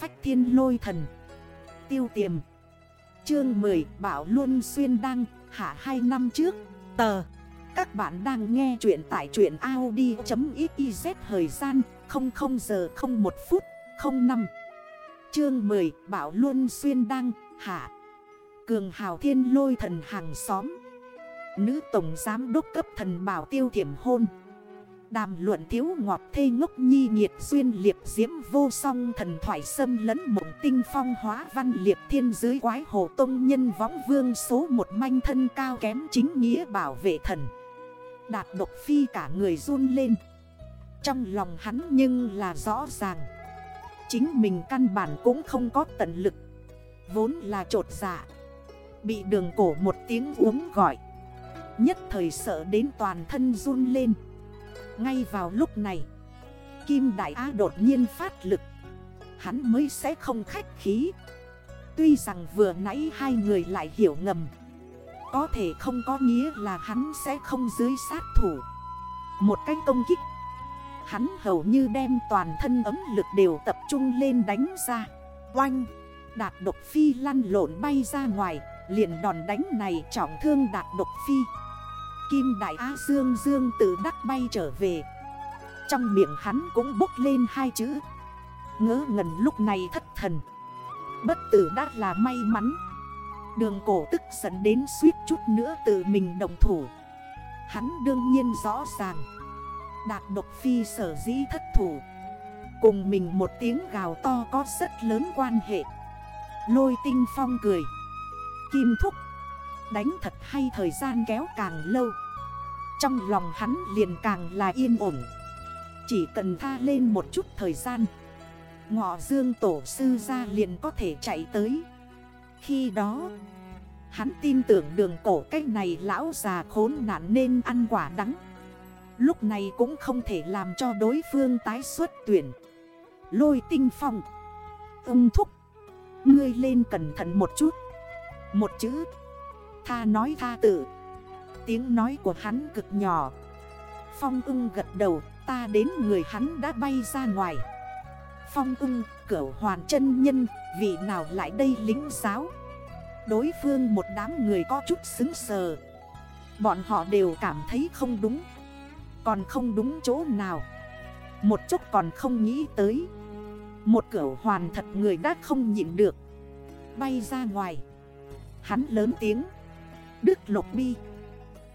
phách thiên lôi thần. Tiêu tiềm. Chương 10 Bảo Luân Xuyên Đăng, Hạ 2 năm trước. Tờ. Các bạn đang nghe chuyện tại chuyện Audi.xyz Thời gian 00 giờ 01 phút 05 Chương 10 Bảo Luân Xuyên Đăng, Hạ. Cường hào thiên lôi thần hàng xóm. Nữ tổng giám đốc cấp thần bảo tiêu thiểm hôn. Đàm luận thiếu ngọt thê ngốc nhi nhiệt duyên liệp diễm vô song thần thoại sâm lẫn mộng tinh phong hóa văn liệp thiên dưới quái hồ tông nhân võng vương số một manh thân cao kém chính nghĩa bảo vệ thần. Đạt độc phi cả người run lên. Trong lòng hắn nhưng là rõ ràng. Chính mình căn bản cũng không có tận lực. Vốn là trột dạ. Bị đường cổ một tiếng uống gọi. Nhất thời sợ đến toàn thân run lên. Ngay vào lúc này. Kim Đại Á đột nhiên phát lực. Hắn mới sẽ không khách khí. Tuy rằng vừa nãy hai người lại hiểu ngầm. Có thể không có nghĩa là hắn sẽ không dưới sát thủ. Một cách công kích, Hắn hầu như đem toàn thân ấm lực đều tập trung lên đánh ra. Oanh! Đạt độc phi lăn lộn bay ra ngoài. Liền đòn đánh này trọng thương đạt độc phi. Kim Đại Á Dương Dương tự đắc bay trở về. Trong miệng hắn cũng bốc lên hai chữ. Ngỡ ngần lúc này thất thần. Bất tử đã là may mắn. Đường cổ tức giận đến suýt chút nữa tự mình đồng thủ. Hắn đương nhiên rõ ràng. Đạt độc phi sở dĩ thất thủ. Cùng mình một tiếng gào to có rất lớn quan hệ. Lôi tinh phong cười. Kim thúc Đánh thật hay thời gian kéo càng lâu. Trong lòng hắn liền càng là yên ổn. Chỉ cần tha lên một chút thời gian, Ngọ dương tổ sư ra liền có thể chạy tới. Khi đó, Hắn tin tưởng đường cổ cách này lão già khốn nạn nên ăn quả đắng. Lúc này cũng không thể làm cho đối phương tái xuất tuyển. Lôi tinh phong, Ung thúc, Ngươi lên cẩn thận một chút. Một chữ Tha nói tha tự Tiếng nói của hắn cực nhỏ. Phong ưng gật đầu, Ta đến người hắn đã bay ra ngoài. Phong ưng, cửu hoàn chân nhân, Vị nào lại đây lính giáo? Đối phương một đám người có chút xứng sờ. Bọn họ đều cảm thấy không đúng. Còn không đúng chỗ nào. Một chút còn không nghĩ tới. Một cửu hoàn thật người đã không nhịn được. Bay ra ngoài. Hắn lớn tiếng. Đức Lộc Bi.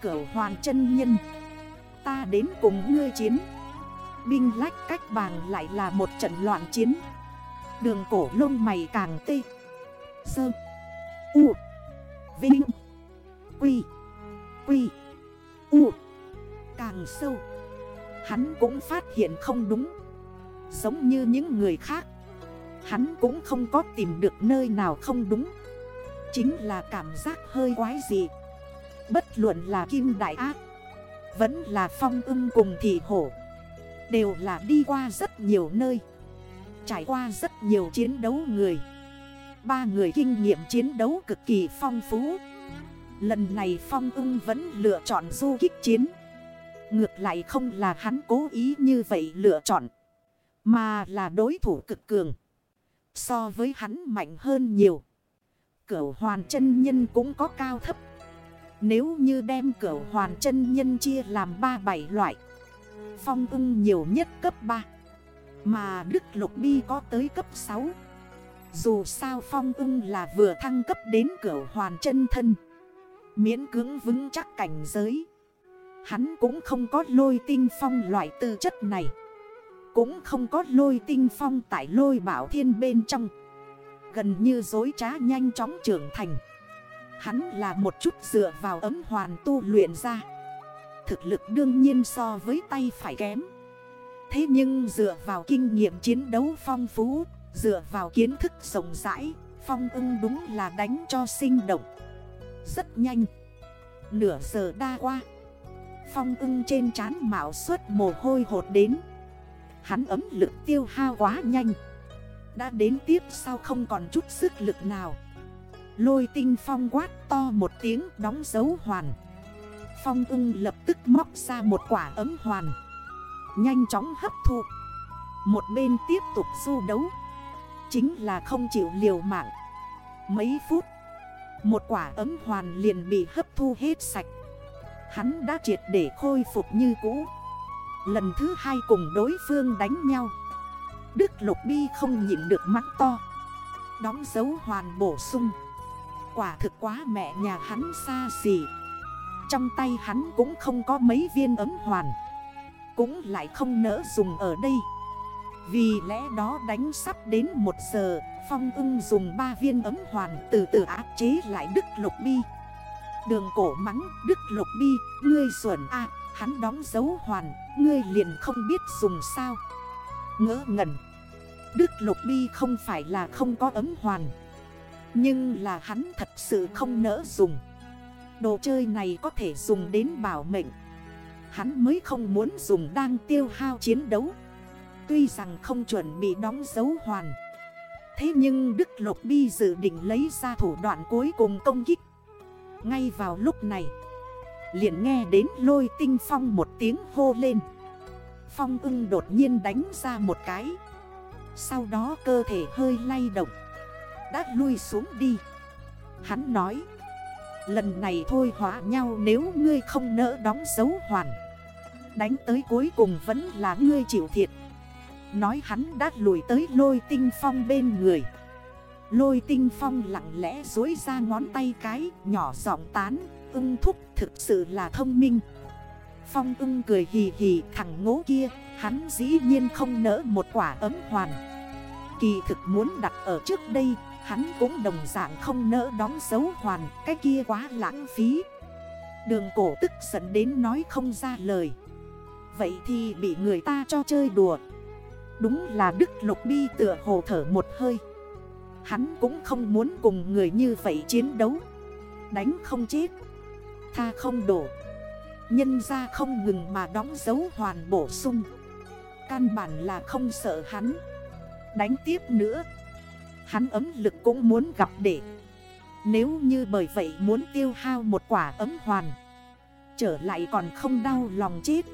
Cửu hoàn chân nhân. Ta đến cùng ngươi chiến. Binh lách cách bàng lại là một trận loạn chiến. Đường cổ lông mày càng tê. Sơ. U. Vinh. Quy. Quy. U. Càng sâu. Hắn cũng phát hiện không đúng. Giống như những người khác. Hắn cũng không có tìm được nơi nào không đúng. Chính là cảm giác hơi quái dị. Bất luận là kim đại ác, Vẫn là phong ưng cùng thị hổ, Đều là đi qua rất nhiều nơi, Trải qua rất nhiều chiến đấu người. Ba người kinh nghiệm chiến đấu cực kỳ phong phú. Lần này phong ưng vẫn lựa chọn du kích chiến. Ngược lại không là hắn cố ý như vậy lựa chọn, Mà là đối thủ cực cường. So với hắn mạnh hơn nhiều. Cửu hoàn chân nhân cũng có cao thấp. Nếu như đem cửu hoàn chân nhân chia làm 3-7 loại, Phong ưng nhiều nhất cấp 3 Mà Đức Lục Bi có tới cấp 6 Dù sao phong ưng là vừa thăng cấp đến cửu hoàn chân thân, Miễn cưỡng vững chắc cảnh giới. Hắn cũng không có lôi tinh phong loại tư chất này, Cũng không có lôi tinh phong tại lôi bảo thiên bên trong. Gần như dối trá nhanh chóng trưởng thành. Hắn là một chút dựa vào ấm hoàn tu luyện ra. Thực lực đương nhiên so với tay phải kém. Thế nhưng dựa vào kinh nghiệm chiến đấu phong phú, Dựa vào kiến thức rộng rãi, Phong ưng đúng là đánh cho sinh động. Rất nhanh. Nửa giờ đa qua. Phong ưng trên trán mạo suốt mồ hôi hột đến. Hắn ấm lực tiêu hao quá nhanh đã đến tiếp sau không còn chút sức lực nào. Lôi tinh phong quát to một tiếng đóng dấu hoàn. Phong ung lập tức móc ra một quả ấm hoàn. Nhanh chóng hấp thụ Một bên tiếp tục du đấu. Chính là không chịu liều mạng. Mấy phút, Một quả ấm hoàn liền bị hấp thu hết sạch. Hắn đã triệt để khôi phục như cũ. Lần thứ hai cùng đối phương đánh nhau. Đức Lục Bi không nhịn được mắt to. Đóng dấu hoàn bổ sung. Quả thực quá mẹ nhà hắn xa xỉ. Trong tay hắn cũng không có mấy viên ấm hoàn. Cũng lại không nỡ dùng ở đây. Vì lẽ đó đánh sắp đến một giờ, Phong ưng dùng 3 viên ấm hoàn từ từ áp chế lại Đức Lục Bi. Đường cổ mắng, Đức Lục Bi, Ngươi xuẩn a, Hắn đóng dấu hoàn, Ngươi liền không biết dùng sao. Ngỡ ngẩn. Đức Lục Bi không phải là không có ấm hoàn, Nhưng là hắn thật sự không nỡ dùng. Đồ chơi này có thể dùng đến bảo mệnh. Hắn mới không muốn dùng đang tiêu hao chiến đấu. Tuy rằng không chuẩn bị đóng dấu hoàn, Thế nhưng Đức Lục Bi dự định lấy ra thủ đoạn cuối cùng công kích. Ngay vào lúc này, liền nghe đến lôi tinh phong một tiếng hô lên. Phong ưng đột nhiên đánh ra một cái. Sau đó cơ thể hơi lay động. Đã lui xuống đi. Hắn nói, Lần này thôi hóa nhau nếu ngươi không nỡ đóng dấu hoàn. Đánh tới cuối cùng vẫn là ngươi chịu thiệt. Nói hắn đã lùi tới lôi tinh phong bên người. Lôi tinh phong lặng lẽ dối ra ngón tay cái, Nhỏ giọng tán, Ưng thúc thực sự là thông minh. Phong ưng cười hì hì thằng ngố kia, Hắn dĩ nhiên không nỡ một quả ấm hoàn. Kỳ thực muốn đặt ở trước đây, Hắn cũng đồng dạng không nỡ đóng dấu hoàn, Cái kia quá lãng phí. Đường cổ tức giận đến nói không ra lời. Vậy thì bị người ta cho chơi đùa. Đúng là Đức Lục Bi tựa hồ thở một hơi. Hắn cũng không muốn cùng người như vậy chiến đấu. Đánh không chết. Tha không đổ. Nhân ra không ngừng mà đóng dấu hoàn bổ sung. Căn bản là không sợ hắn. Đánh tiếp nữa. Hắn ấm lực cũng muốn gặp để. Nếu như bởi vậy muốn tiêu hao một quả ấm hoàn, Trở lại còn không đau lòng chết.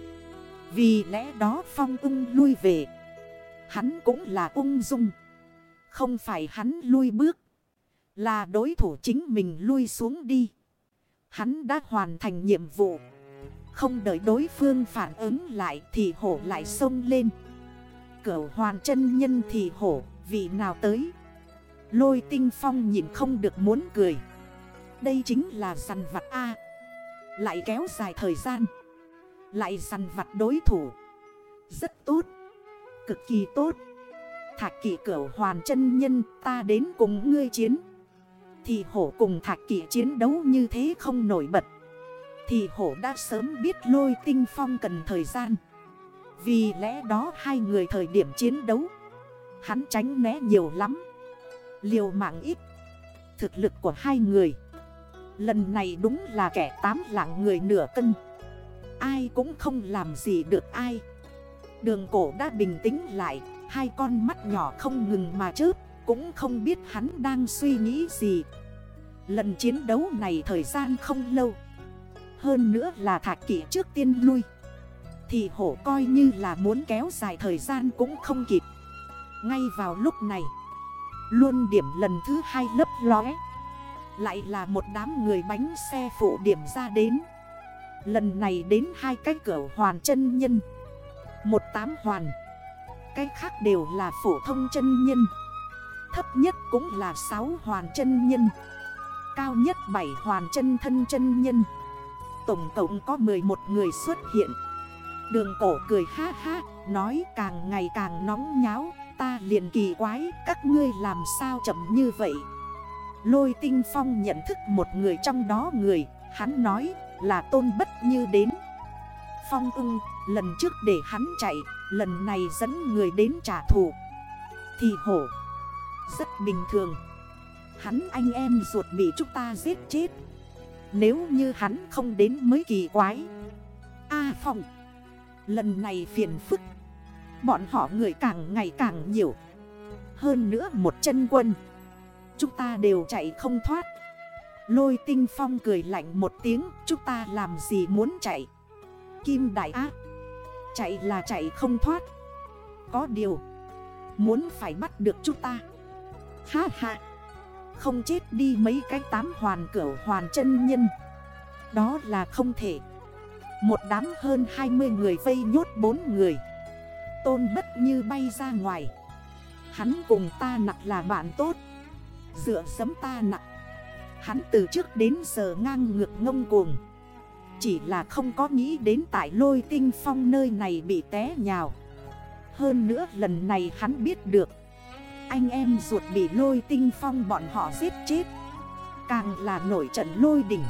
Vì lẽ đó phong ưng lui về. Hắn cũng là ung dung. Không phải hắn lui bước, Là đối thủ chính mình lui xuống đi. Hắn đã hoàn thành nhiệm vụ. Không đợi đối phương phản ứng lại thì hổ lại sông lên. Cửu hoàn chân nhân thì hổ, Vị nào tới? Lôi tinh phong nhìn không được muốn cười. Đây chính là săn vặt A. Lại kéo dài thời gian. Lại săn vặt đối thủ. Rất tốt. Cực kỳ tốt. Thạc kỷ cửu hoàn chân nhân, ta đến cùng ngươi chiến. Thì hổ cùng thạc kỷ chiến đấu như thế không nổi bật. Thì hổ đã sớm biết lôi tinh phong cần thời gian. Vì lẽ đó hai người thời điểm chiến đấu, Hắn tránh né nhiều lắm. Liều mạng ít, Thực lực của hai người. Lần này đúng là kẻ tám lạng người nửa cân. Ai cũng không làm gì được ai. Đường cổ đã bình tĩnh lại, Hai con mắt nhỏ không ngừng mà chớp, Cũng không biết hắn đang suy nghĩ gì. Lần chiến đấu này thời gian không lâu. Hơn nữa là thạc kỷ trước tiên lui. Thì hổ coi như là muốn kéo dài thời gian cũng không kịp. Ngay vào lúc này, Luôn điểm lần thứ hai lấp lóe. Lại là một đám người bánh xe phụ điểm ra đến. Lần này đến hai cái cửa hoàn chân nhân. Một tám hoàn. Cái khác đều là phổ thông chân nhân. Thấp nhất cũng là 6 hoàn chân nhân. Cao nhất 7 hoàn chân thân chân nhân. Tổng cộng có 11 người xuất hiện. Đường cổ cười ha ha, Nói càng ngày càng nóng nháo, Ta liền kỳ quái, Các ngươi làm sao chậm như vậy? Lôi tinh phong nhận thức một người trong đó người, Hắn nói là tôn bất như đến. Phong ưng, lần trước để hắn chạy, Lần này dẫn người đến trả thù. Thì hổ, Rất bình thường. Hắn anh em ruột bị chúng ta giết chết. Nếu như hắn không đến mới kỳ quái. A Phong. Lần này phiền phức. Bọn họ người càng ngày càng nhiều. Hơn nữa một chân quân. Chúng ta đều chạy không thoát. Lôi tinh phong cười lạnh một tiếng, Chúng ta làm gì muốn chạy? Kim đại ác Chạy là chạy không thoát. Có điều, Muốn phải bắt được chúng ta. Ha ha. Không chết đi mấy cái tám hoàn cửu hoàn chân nhân. Đó là không thể. Một đám hơn 20 người vây nhốt bốn người. Tôn bất như bay ra ngoài. Hắn cùng ta nặng là bạn tốt. Dựa sấm ta nặng Hắn từ trước đến giờ ngang ngược ngông cuồng. Chỉ là không có nghĩ đến tại lôi tinh phong nơi này bị té nhào. Hơn nữa lần này hắn biết được. Anh em ruột bị lôi tinh phong bọn họ giết chết. Càng là nổi trận lôi đỉnh.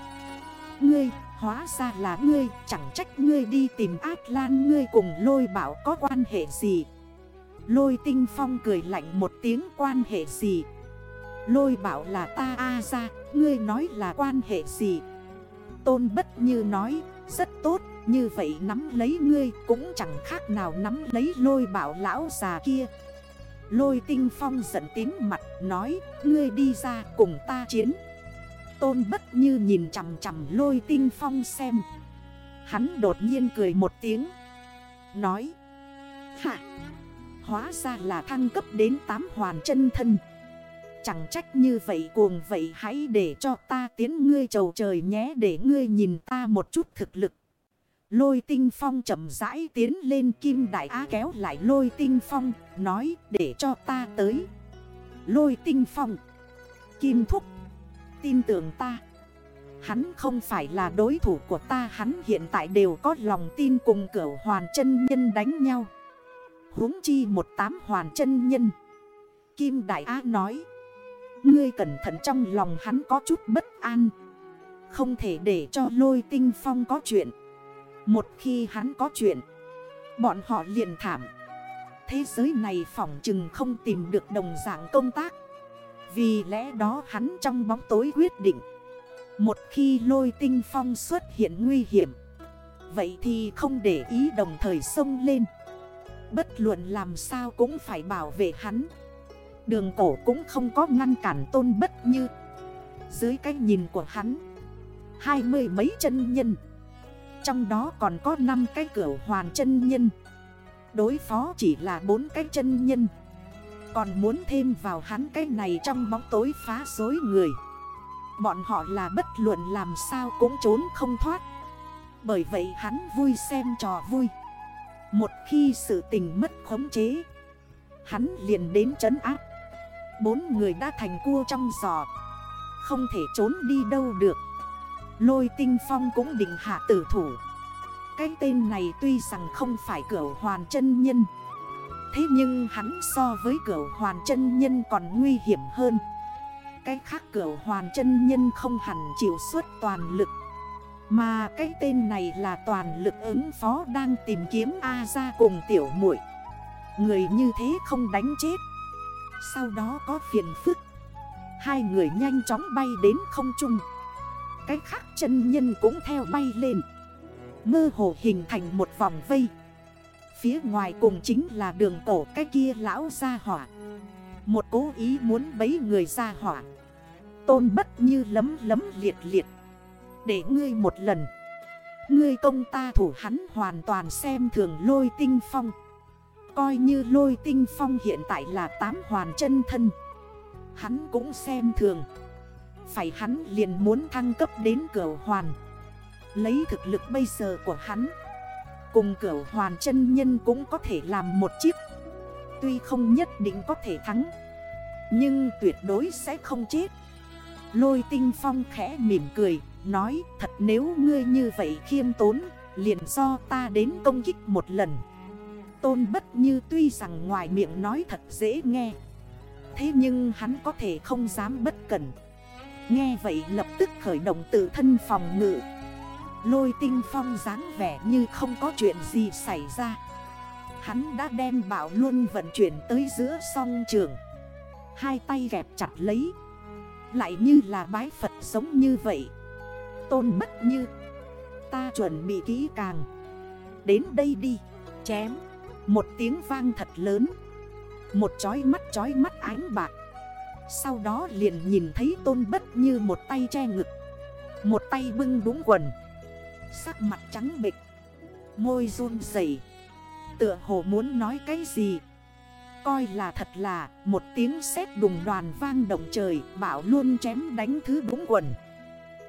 Ngươi, hóa ra là ngươi Chẳng trách ngươi đi tìm ác lan Ngươi cùng lôi bảo có quan hệ gì? Lôi tinh phong cười lạnh một tiếng quan hệ gì? Lôi bảo là ta a ra Ngươi nói là quan hệ gì? Tôn bất như nói Rất tốt Như vậy nắm lấy ngươi Cũng chẳng khác nào nắm lấy lôi bảo lão già kia. Lôi tinh phong giận tím mặt Nói, Ngươi đi ra cùng ta chiến. Tôn bất như nhìn chằm chằm lôi tinh phong xem. Hắn đột nhiên cười một tiếng, Nói Hạ Hóa ra là thăng cấp đến 8 hoàn chân thân. Chẳng trách như vậy cuồng vậy hãy để cho ta tiến ngươi trầu trời nhé, để ngươi nhìn ta một chút thực lực. Lôi tinh phong chậm rãi tiến lên kim đại á kéo lại lôi tinh phong, nói để cho ta tới. Lôi tinh phong, kim thúc, tin tưởng ta. Hắn không phải là đối thủ của ta Hắn hiện tại đều có lòng tin cùng cửu hoàn chân nhân đánh nhau huống chi một tám hoàn chân nhân Kim Đại Á nói Ngươi cẩn thận trong lòng hắn có chút bất an Không thể để cho lôi tinh phong có chuyện một khi hắn có chuyện, Bọn họ liền thảm. Thế giới này phỏng chừng không tìm được đồng dạng công tác. Vì lẽ đó hắn trong bóng tối quyết định, Một khi lôi tinh phong xuất hiện nguy hiểm, Vậy thì không để ý đồng thời sông lên. Bất luận làm sao cũng phải bảo vệ hắn. Đường cổ cũng không có ngăn cản tôn bất như. Dưới cái nhìn của hắn, Hai mươi mấy chân nhân trong đó còn có 5 cái cửa hoàn chân nhân. Đối phó chỉ là bốn cái chân nhân. Còn muốn thêm vào hắn cái này trong bóng tối phá dối người. Bọn họ là bất luận làm sao cũng trốn không thoát. Bởi vậy hắn vui xem trò vui. Một khi sự tình mất khống chế, Hắn liền đến trấn áp. Bốn người đã thành cua trong giò. Không thể trốn đi đâu được. Lôi tinh phong cũng định hạ tử thủ. Cái tên này tuy rằng không phải cửa hoàn chân nhân, Thế nhưng hắn so với cửa hoàn chân nhân còn nguy hiểm hơn. Cái khác cửa hoàn chân nhân không hẳn chịu suốt toàn lực, Mà cái tên này là toàn lực ứng phó đang tìm kiếm A ra cùng tiểu muội. Người như thế không đánh chết. Sau đó có phiền phức. Hai người nhanh chóng bay đến không trung. Cái khác chân nhân cũng theo bay lên. Mơ hồ hình thành một vòng vây. Phía ngoài cùng chính là đường cổ cái kia lão ra hỏa. Một cố ý muốn bấy người ra hỏa. Tôn bất như lấm lấm liệt liệt. Để ngươi một lần. Ngươi công ta thủ hắn hoàn toàn xem thường lôi tinh phong. Coi như lôi tinh phong hiện tại là tám hoàn chân thân. Hắn cũng xem thường. Phải hắn liền muốn thăng cấp đến cửa hoàn. Lấy thực lực bây giờ của hắn. Cùng cửa hoàn chân nhân cũng có thể làm một chiếc. Tuy không nhất định có thể thắng. Nhưng tuyệt đối sẽ không chết. Lôi tinh phong khẽ mỉm cười, Nói, thật nếu ngươi như vậy khiêm tốn, Liền do ta đến công kích một lần. Tôn bất như tuy rằng ngoài miệng nói thật dễ nghe, Thế nhưng hắn có thể không dám bất cẩn. Nghe vậy lập tức khởi động tự thân phòng ngự. Lôi tinh phong dáng vẻ như không có chuyện gì xảy ra. Hắn đã đem bảo luôn vận chuyển tới giữa song trường. Hai tay gẹp chặt lấy. Lại như là bái Phật sống như vậy. Tôn bất như. Ta chuẩn bị kỹ càng. Đến đây đi, Chém. Một tiếng vang thật lớn. Một chói mắt chói mắt ánh bạc. Sau đó liền nhìn thấy tôn bất như một tay che ngực. Một tay bưng đúng quần. Sắc mặt trắng bịch Môi run dày Tựa hồ muốn nói cái gì? Coi là thật là một tiếng sét đùng đoàn vang động trời, Bảo luôn chém đánh thứ đúng quần.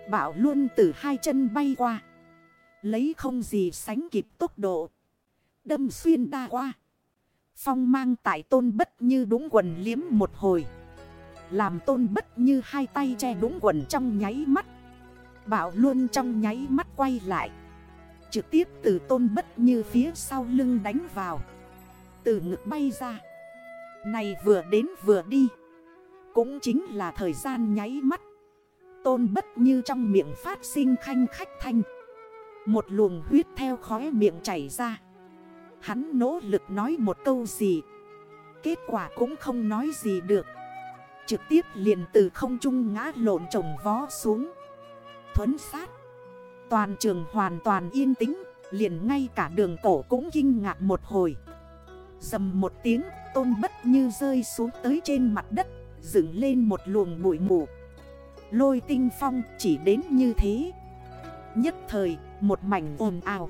Bảo luôn từ hai chân bay qua. Lấy không gì sánh kịp tốc độ. Đâm xuyên đa qua. Phong mang tại tôn bất như đúng quần liếm một hồi. Làm tôn bất như hai tay che đúng quần trong nháy mắt. Bảo luôn trong nháy mắt quay lại. Trực tiếp từ tôn bất như phía sau lưng đánh vào. Từ ngực bay ra. Này vừa đến vừa đi. Cũng chính là thời gian nháy mắt. Tôn bất như trong miệng phát sinh khanh khách thanh. Một luồng huyết theo khóe miệng chảy ra. Hắn nỗ lực nói một câu gì. Kết quả cũng không nói gì được. Trực tiếp liền từ không trung ngã lộn trồng vó xuống. Thuấn sát. Toàn trường hoàn toàn yên tĩnh, Liền ngay cả đường cổ cũng kinh ngạc một hồi. Dầm một tiếng, tôn bất như rơi xuống tới trên mặt đất, Dựng lên một luồng bụi mù. Lôi tinh phong chỉ đến như thế. Nhất thời, một mảnh ồn ào.